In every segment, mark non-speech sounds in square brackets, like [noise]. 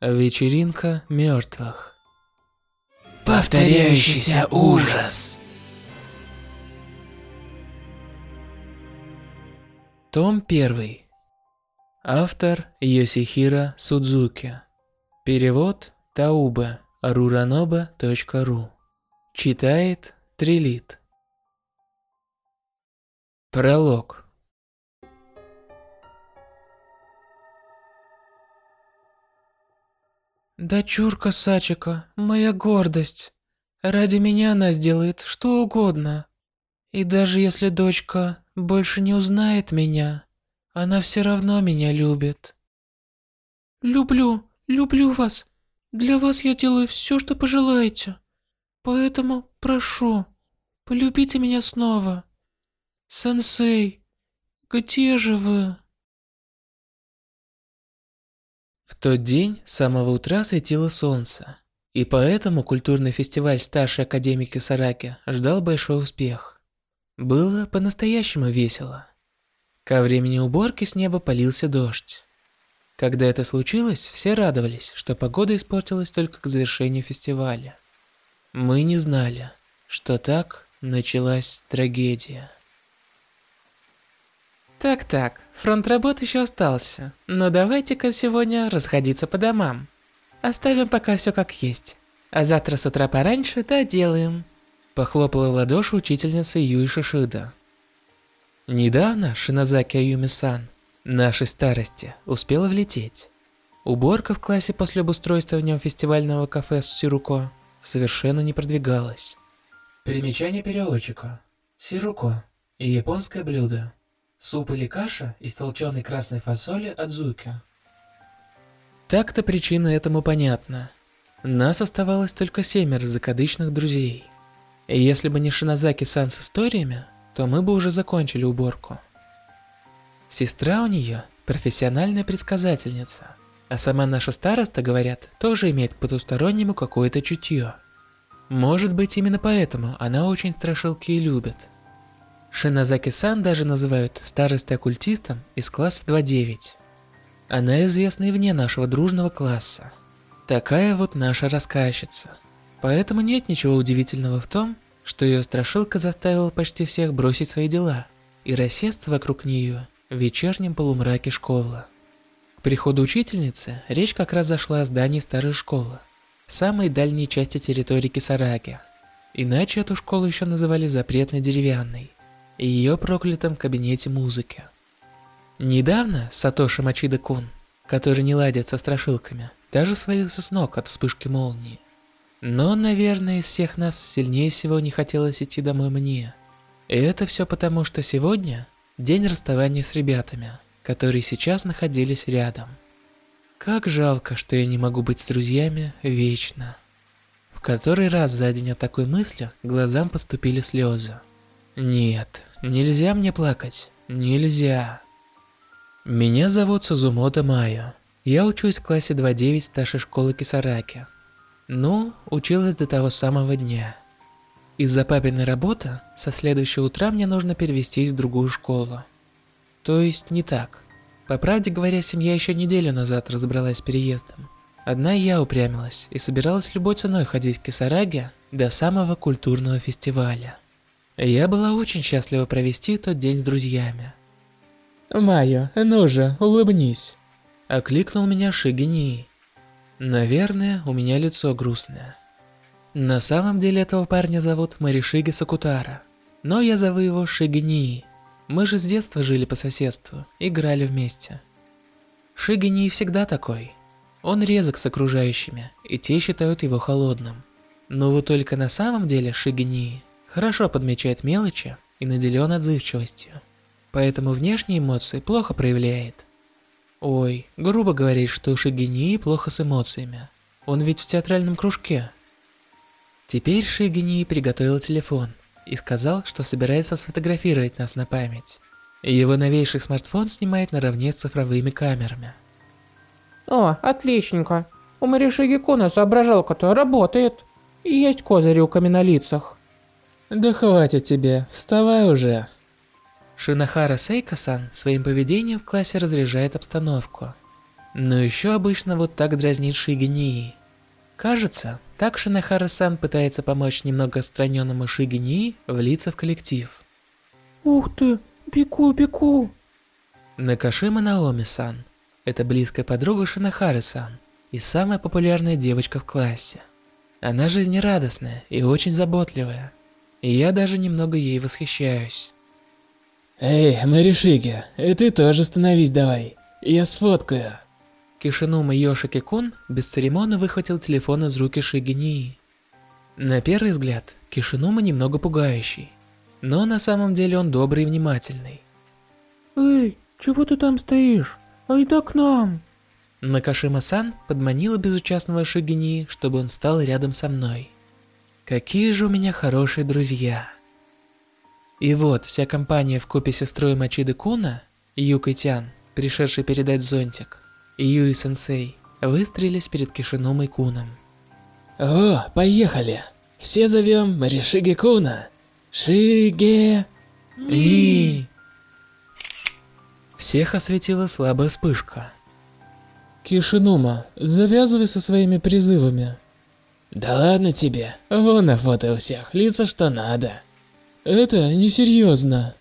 Вечеринка мертвых. Повторяющийся ужас. Том 1. Автор Йосихира Судзуки. Перевод Тауба ruranoba.ru Читает Трилит. Пролог. Дочурка Сачика, моя гордость. Ради меня она сделает что угодно. И даже если дочка больше не узнает меня, она все равно меня любит. Люблю, люблю вас. Для вас я делаю все, что пожелаете. Поэтому прошу, полюбите меня снова. Сенсей, где же вы? В тот день с самого утра светило солнце, и поэтому культурный фестиваль старшей академики Сараки ждал большой успех. Было по-настоящему весело. Ко времени уборки с неба полился дождь. Когда это случилось, все радовались, что погода испортилась только к завершению фестиваля. Мы не знали, что так началась трагедия. Так-так, фронт работ еще остался, но давайте-ка сегодня расходиться по домам. Оставим пока все как есть, а завтра с утра пораньше доделаем. Похлопала в ладоши учительница Юи Шишида. Недавно Шиназаки Аюми-сан, нашей старости, успела влететь. Уборка в классе после нем фестивального кафе Сируко совершенно не продвигалась. Примечание переводчика. Сируко – японское блюдо. Суп или каша из толченой красной фасоли адзуки. Так-то причина этому понятна. Нас оставалось только семеро закадычных друзей. И если бы не Шиназаки-сан с историями, то мы бы уже закончили уборку. Сестра у нее профессиональная предсказательница, а сама наша староста, говорят, тоже имеет к потустороннему какое-то чутье. Может быть, именно поэтому она очень страшилки и любит. Шиназаки-сан даже называют старостой оккультистом из класса 2.9. Она известна и вне нашего дружного класса. Такая вот наша рассказчица. Поэтому нет ничего удивительного в том, что ее страшилка заставила почти всех бросить свои дела и рассесться вокруг нее в вечернем полумраке школы. К приходу учительницы речь как раз зашла о здании старой школы, самой дальней части территории Кисараги. Иначе эту школу еще называли запретной деревянной и ее проклятом кабинете музыки. Недавно Сатоши Мачида-кун, который не ладит со страшилками, даже свалился с ног от вспышки молнии. Но, наверное, из всех нас сильнее всего не хотелось идти домой мне. И это все потому, что сегодня день расставания с ребятами, которые сейчас находились рядом. Как жалко, что я не могу быть с друзьями вечно. В который раз за день от такой мысли глазам поступили слезы. Нет, нельзя мне плакать. Нельзя. Меня зовут Сузумото Майо. Я учусь в классе 2.9 старшей школы Кисараки. Ну, училась до того самого дня. Из-за папиной работы, со следующего утра мне нужно перевестись в другую школу. То есть не так. По правде говоря, семья еще неделю назад разобралась с переездом. Одна я упрямилась и собиралась любой ценой ходить в Кисараге до самого культурного фестиваля. Я была очень счастлива провести тот день с друзьями. «Майо, ну же, улыбнись!» Окликнул меня Шигини. Наверное, у меня лицо грустное. На самом деле этого парня зовут Маришиги Сакутара, но я зову его Шигини. Мы же с детства жили по соседству, играли вместе. Шигини всегда такой. Он резок с окружающими, и те считают его холодным. Но вот только на самом деле Шигини хорошо подмечает мелочи и наделен отзывчивостью. Поэтому внешние эмоции плохо проявляет. Ой, грубо говорить, что у Шигини плохо с эмоциями. Он ведь в театральном кружке. Теперь Шигини приготовил телефон и сказал, что собирается сфотографировать нас на память. Его новейший смартфон снимает наравне с цифровыми камерами. О, отличненько. У Маришиги Куна соображалка-то работает. Есть козыри у каменолицах. Да хватит тебе, вставай уже. Шинахара Сейка-сан своим поведением в классе разряжает обстановку. Но еще обычно вот так дразнит Шигинии. Кажется, так Шинахара-сан пытается помочь немного отстраненному Шигинии влиться в коллектив. Ух ты, бегу, бегу. Накашима Наоми-сан. Это близкая подруга Шинахары-сан и самая популярная девочка в классе. Она жизнерадостная и очень заботливая. И я даже немного ей восхищаюсь. Эй, Маришиги, и ты тоже становись давай. Я сфоткаю. Кишинума Йошики-кун бесцеремонно выхватил телефон из руки Шигинии. На первый взгляд, Кишинума немного пугающий, но на самом деле он добрый и внимательный. Эй, чего ты там стоишь? Айда к нам. Накашима-сан подманила безучастного Шигинии, чтобы он стал рядом со мной. Какие же у меня хорошие друзья. И вот вся компания в купе сестрой Мачиды Куна, Юкой Тян, пришедший передать зонтик, и Юи Сенсей, выстроились перед Кишинумой Куном. О, поехали. Все зовем Маришиги Куна. Шиге... И... Всех осветила слабая вспышка. Кишинума, завязывай со своими призывами. Да ладно тебе, вон на фото у всех, лица что надо. Это несерьезно.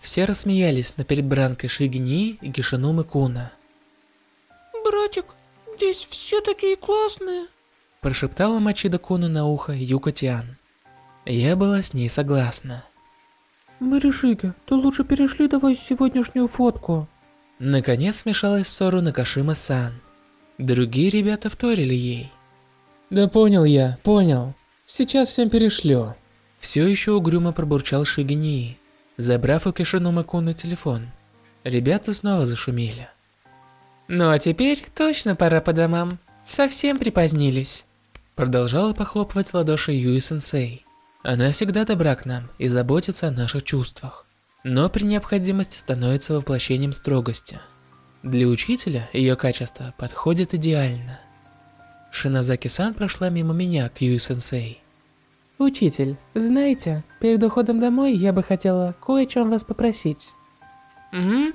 Все рассмеялись на передбранкой Шигини и Кишинумы Куна. Братик, здесь все такие классные. Прошептала Мачида Куну на ухо Юка Тиан. Я была с ней согласна. Маришига, ты лучше перешли давай сегодняшнюю фотку. Наконец смешалась в ссору Накашима-сан. Другие ребята вторили ей. Да понял я, понял. Сейчас всем перешлю. Все еще угрюмо пробурчал Шигини, забрав у Кишинумы Куна телефон. Ребята снова зашумели. Ну а теперь точно пора по домам. Совсем припозднились. Продолжала похлопывать ладоши Юи-сенсей. Она всегда добра к нам и заботится о наших чувствах. Но при необходимости становится воплощением строгости. Для учителя ее качество подходит идеально. Шиназаки-сан прошла мимо меня к Юи-сенсей. Учитель, знаете, перед уходом домой я бы хотела кое о чем вас попросить. Угу.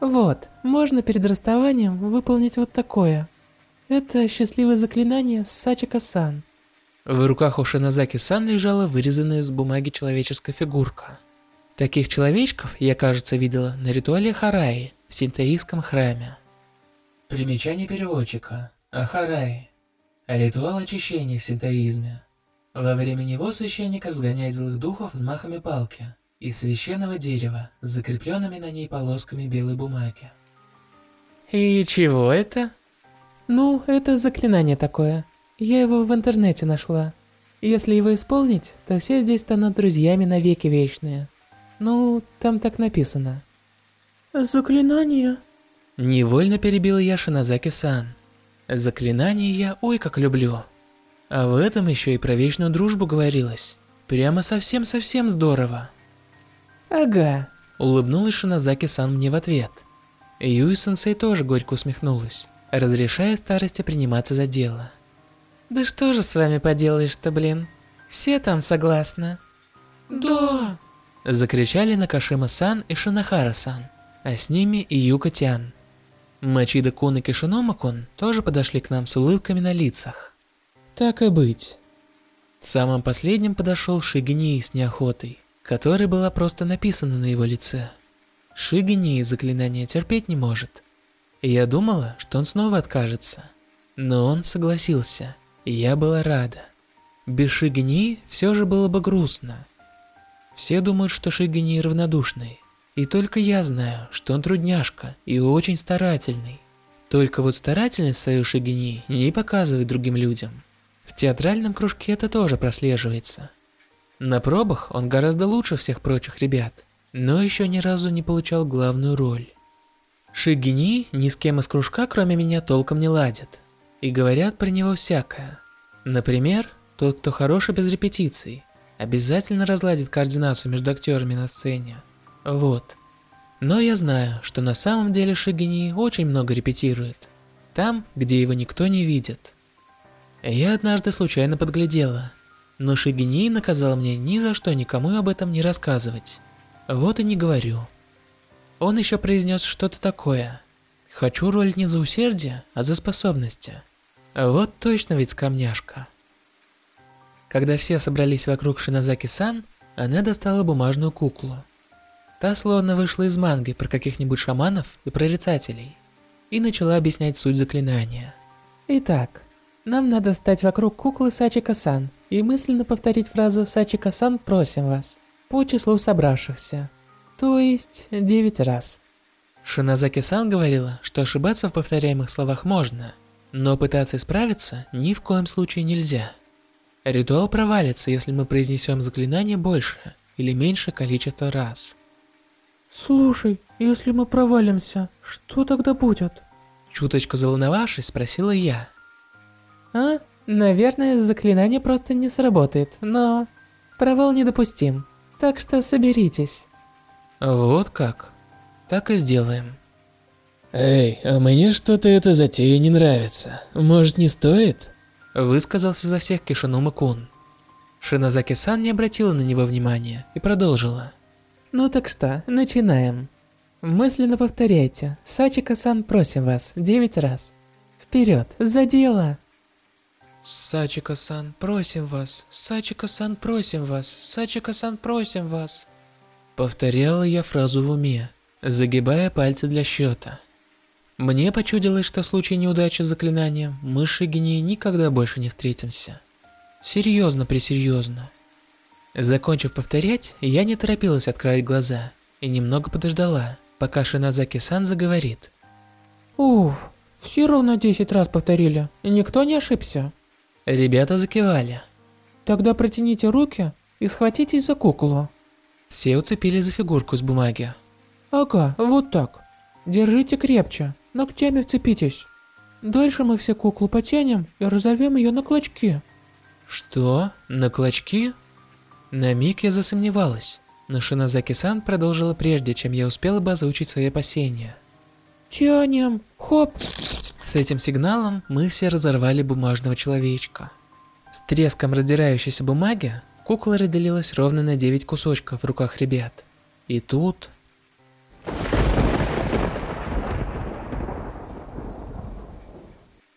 Вот, можно перед расставанием выполнить вот такое. Это счастливое заклинание Сачика-сан. В руках у Шиназаки-сан лежала вырезанная из бумаги человеческая фигурка. Таких человечков я, кажется, видела на ритуале Хараи в синтоистском храме. Примечание переводчика. Ахараи. Ритуал очищения в синтоизме. Во время него священник разгоняет злых духов взмахами палки из священного дерева с закрепленными на ней полосками белой бумаги. И чего это? Ну, это заклинание такое. Я его в интернете нашла. Если его исполнить, то все здесь станут друзьями навеки вечные. Ну, там так написано. Заклинание? Невольно перебил я Шиназаки-сан. Заклинание я ой как люблю. А в этом еще и про вечную дружбу говорилось. Прямо совсем-совсем здорово. Ага. Улыбнулась Шиназаки-сан мне в ответ. Юи-сенсей тоже горько усмехнулась, разрешая старости приниматься за дело. Да что же с вами поделаешь-то, блин? Все там согласны. Да. Закричали Накашима-сан и Шинахара-сан, а с ними и Юка-тян. Мачида-кун и Кишинома-кун тоже подошли к нам с улыбками на лицах. Так и быть. Самым последним подошел Шигини с неохотой, которая была просто написана на его лице. Шигини заклинания терпеть не может. Я думала, что он снова откажется. Но он согласился, и я была рада. Без Шигини все же было бы грустно. Все думают, что Шигини равнодушный. И только я знаю, что он трудняшка и очень старательный. Только вот старательность свою Шигини не показывает другим людям. В театральном кружке это тоже прослеживается. На пробах он гораздо лучше всех прочих ребят, но еще ни разу не получал главную роль. Шигини ни с кем из кружка, кроме меня, толком не ладит. И говорят про него всякое. Например, тот, кто хороший без репетиций, обязательно разладит координацию между актерами на сцене. Вот. Но я знаю, что на самом деле Шигини очень много репетирует. Там, где его никто не видит. Я однажды случайно подглядела, но Шигини наказал мне ни за что никому об этом не рассказывать. Вот и не говорю. Он еще произнес что-то такое. Хочу роль не за усердие, а за способности. Вот точно ведь скромняшка. Когда все собрались вокруг Шинозаки-сан, она достала бумажную куклу. Та словно вышла из манги про каких-нибудь шаманов и прорицателей и начала объяснять суть заклинания. Итак, нам надо встать вокруг куклы Сачика-сан и мысленно повторить фразу «Сачика-сан, просим вас» по числу собравшихся, то есть 9 раз. Шинозаки-сан говорила, что ошибаться в повторяемых словах можно, но пытаться исправиться ни в коем случае нельзя. Ритуал провалится, если мы произнесем заклинание больше или меньше количества раз. Слушай, если мы провалимся, что тогда будет? Чуточку заволновавшись, спросила я. А? Наверное, заклинание просто не сработает, но... Провал недопустим, так что соберитесь. Вот как. Так и сделаем. Эй, а мне что-то эта затея не нравится. Может, не стоит? Высказался за всех Кишинума-кун. Шинозаки-сан не обратила на него внимания и продолжила. Ну так что, начинаем. Мысленно повторяйте. Сачика-сан, просим вас, девять раз. Вперед, за дело! Сачика-сан, просим вас, Сачика-сан, просим вас, Сачика-сан, просим вас. Повторяла я фразу в уме, загибая пальцы для счета. Мне почудилось, что в случае неудачи с заклинанием мы с Шигиней никогда больше не встретимся. Серьезно-пресерьезно. Закончив повторять, я не торопилась открыть глаза и немного подождала, пока Шиназаки-сан заговорит. Уф, все ровно 10 раз повторили, и никто не ошибся. Ребята закивали. Тогда протяните руки и схватитесь за куклу. Все уцепились за фигурку из бумаги. Ага, вот так. Держите крепче, ногтями вцепитесь. Дальше мы все куклу потянем и разорвем ее на клочки. Что? На клочки? На миг я засомневалась, но Шинозаки-сан продолжила прежде, чем я успела бы озвучить свои опасения. Тянем, хоп. С этим сигналом мы все разорвали бумажного человечка. С треском раздирающейся бумаги кукла разделилась ровно на 9 кусочков в руках ребят. И тут...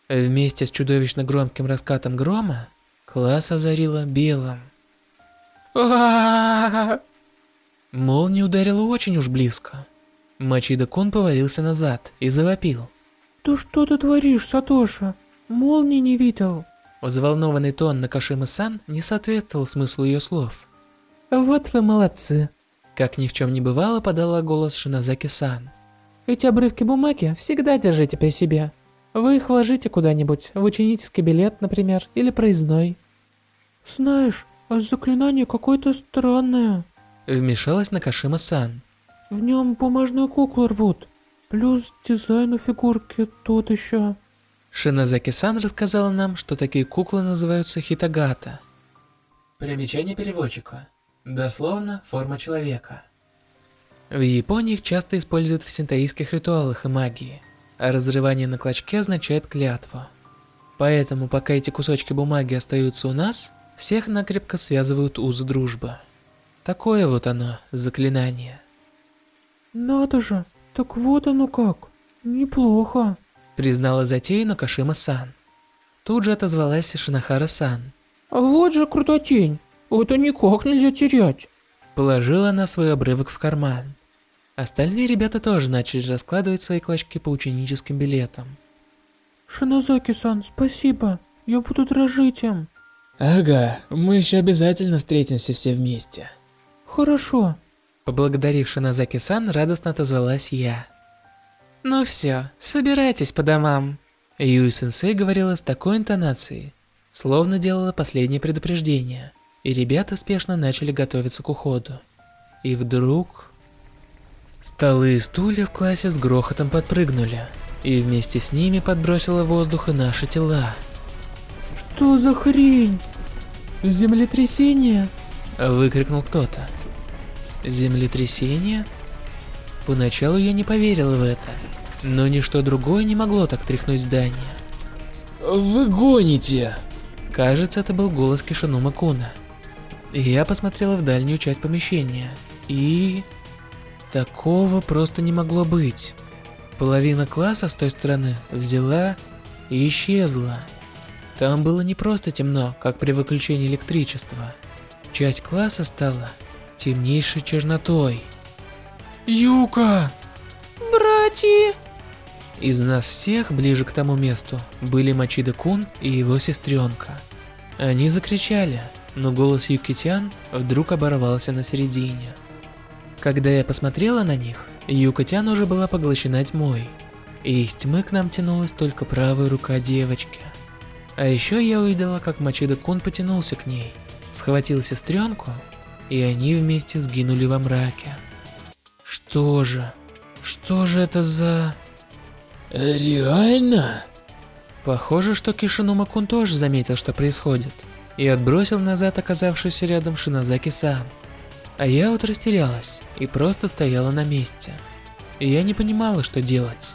Вместе с чудовищно громким раскатом грома, класс озарило белым. [laughs] Молния ударила очень уж близко. Мачида-кун повалился назад и завопил. «Ты что ты творишь, Сатоша? Молнии не видел». Взволнованный тон Накашима-сан не соответствовал смыслу ее слов. «Вот вы молодцы». Как ни в чем не бывало, подала голос Шинозаки-сан. «Эти обрывки бумаги всегда держите при себе. Вы их вложите куда-нибудь, в ученический билет, например, или проездной». «Знаешь, а заклинание какое-то странное. Вмешалась Накашима-сан. В нем бумажную куклу рвут. Плюс дизайн у фигурки тот еще. Шинозаки-сан рассказала нам, что такие куклы называются хитагата. Примечание переводчика. Дословно, форма человека. В Японии их часто используют в синтоистских ритуалах и магии, а разрывание на клочке означает клятву. Поэтому, пока эти кусочки бумаги остаются у нас, всех накрепко связывают узы дружбы. Такое вот оно, заклинание. Надо же, так вот оно как. Неплохо. Признала затею Накашима-сан. Тут же отозвалась Шинахара-сан. Вот же крутотень. Это никак нельзя терять. Положила она свой обрывок в карман. Остальные ребята тоже начали раскладывать свои клочки по ученическим билетам. Шинозаки-сан, спасибо. Я буду дрожить им. Ага, мы еще обязательно встретимся все вместе. Хорошо. Поблагодарив Шинозаки-сан, радостно отозвалась я. Ну все, собирайтесь по домам. Юй-сенсей говорила с такой интонацией, словно делала последнее предупреждение, и ребята спешно начали готовиться к уходу. И вдруг... Столы и стулья в классе с грохотом подпрыгнули, и вместе с ними подбросило воздух и наши тела. Что за хрень? Землетрясение? Выкрикнул кто-то. Землетрясение? Поначалу я не поверила в это, но ничто другое не могло так тряхнуть здание. Вы гоните! Кажется, это был голос Кишинума Куна. Я посмотрела в дальнюю часть помещения, и... Такого просто не могло быть. Половина класса с той стороны взяла и исчезла. Там было не просто темно, как при выключении электричества. Часть класса стала темнейшей чернотой. Юка! Братья! Из нас всех ближе к тому месту были Мачида Кун и его сестренка. Они закричали, но голос Юкитян вдруг оборвался на середине. Когда я посмотрела на них, Юкатян уже была поглощена тьмой, и из тьмы к нам тянулась только правая рука девочки. А еще я увидела, как Мачида Кун потянулся к ней, схватил сестренку, и они вместе сгинули во мраке. Что же? Что же это за... Реально? Похоже, что Кишинума Кун тоже заметил, что происходит, и отбросил назад оказавшуюся рядом Шинозаки-сан. А я вот растерялась и просто стояла на месте. И я не понимала, что делать.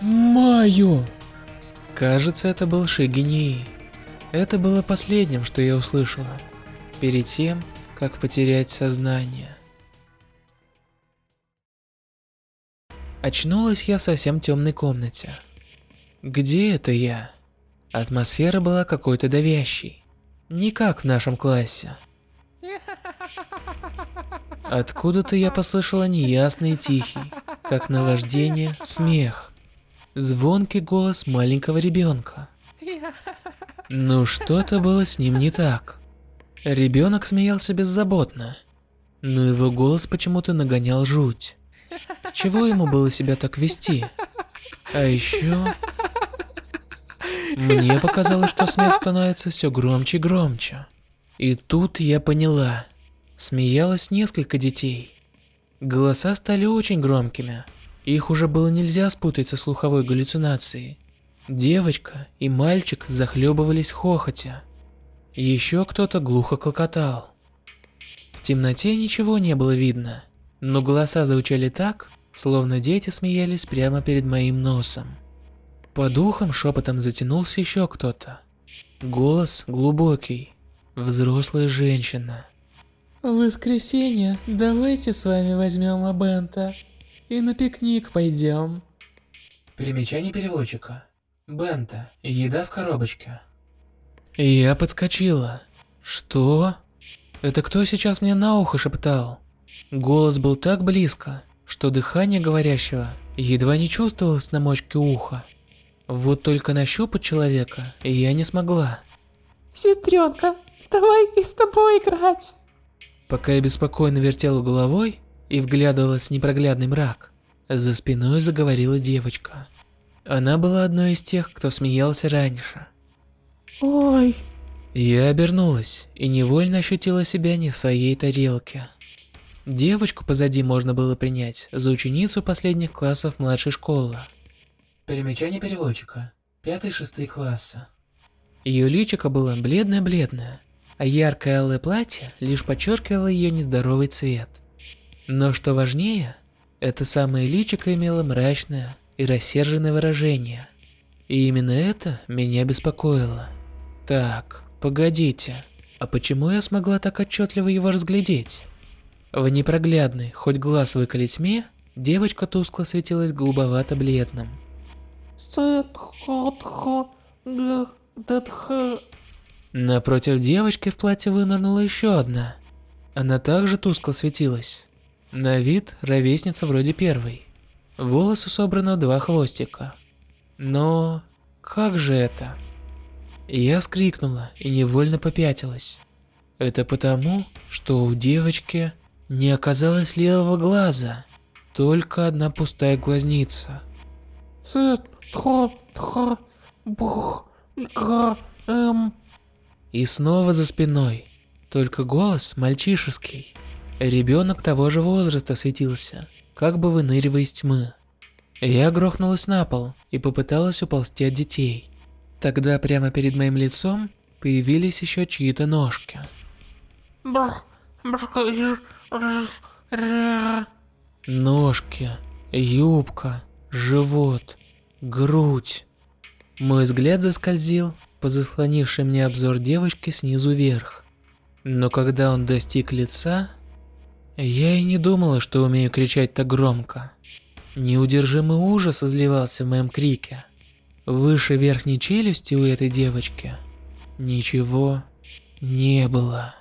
Маю! Кажется, это был Шигиней. Это было последним, что я услышала, перед тем, как потерять сознание. Очнулась я в совсем темной комнате. Где это я? Атмосфера была какой-то давящей. Не как в нашем классе. Откуда-то я послышала неясный тихий, как наваждение, смех. Звонкий голос маленького ребенка. Ну что-то было с ним не так. Ребенок смеялся беззаботно, но его голос почему-то нагонял жуть. С чего ему было себя так вести? А еще... Мне показалось, что смех становится все громче и громче. И тут я поняла. Смеялось несколько детей. Голоса стали очень громкими. Их уже было нельзя спутать со слуховой галлюцинацией. Девочка и мальчик захлебывались в хохоте. Еще кто-то глухо клокотал. В темноте ничего не было видно, но голоса звучали так, словно дети смеялись прямо перед моим носом. По духам шепотом затянулся еще кто-то. Голос глубокий, взрослая женщина. В воскресенье давайте с вами возьмем Абента и на пикник пойдем. Примечание переводчика. Бента. Еда в коробочке. Я подскочила. Что? Это кто сейчас мне на ухо шептал? Голос был так близко, что дыхание говорящего едва не чувствовалось на мочке уха. Вот только нащупать человека я не смогла. Сестренка, давай и с тобой играть. Пока я беспокойно вертела головой и вглядывалась в непроглядный мрак, за спиной заговорила девочка. Она была одной из тех, кто смеялся раньше. Ой. Я обернулась и невольно ощутила себя не в своей тарелке. Девочку позади можно было принять за ученицу последних классов младшей школы. Примечание переводчика. Пятый-шестый класса. Ее личико было бледное-бледное, а яркое алое платье лишь подчеркивало ее нездоровый цвет. Но что важнее, это самое личико имело мрачное и рассерженное выражение. И именно это меня беспокоило. Так, погодите, а почему я смогла так отчетливо его разглядеть? В непроглядной, хоть глаз выколи тьме, девочка тускло светилась голубовато-бледным. Напротив девочки в платье вынырнула еще одна. Она также тускло светилась. На вид ровесница вроде первой. Волосы собраны в два хвостика. Но как же это? Я скрикнула и невольно попятилась. Это потому, что у девочки не оказалось левого глаза, только одна пустая глазница. И снова за спиной, только голос мальчишеский. Ребенок того же возраста светился, как бы выныривая из тьмы. Я грохнулась на пол и попыталась уползти от детей. Тогда прямо перед моим лицом появились еще чьи-то ножки. Ножки, юбка, живот, грудь. Мой взгляд заскользил по заслонившей мне обзор девочки снизу вверх. Но когда он достиг лица, я и не думала, что умею кричать так громко. Неудержимый ужас изливался в моем крике. Выше верхней челюсти у этой девочки ничего не было.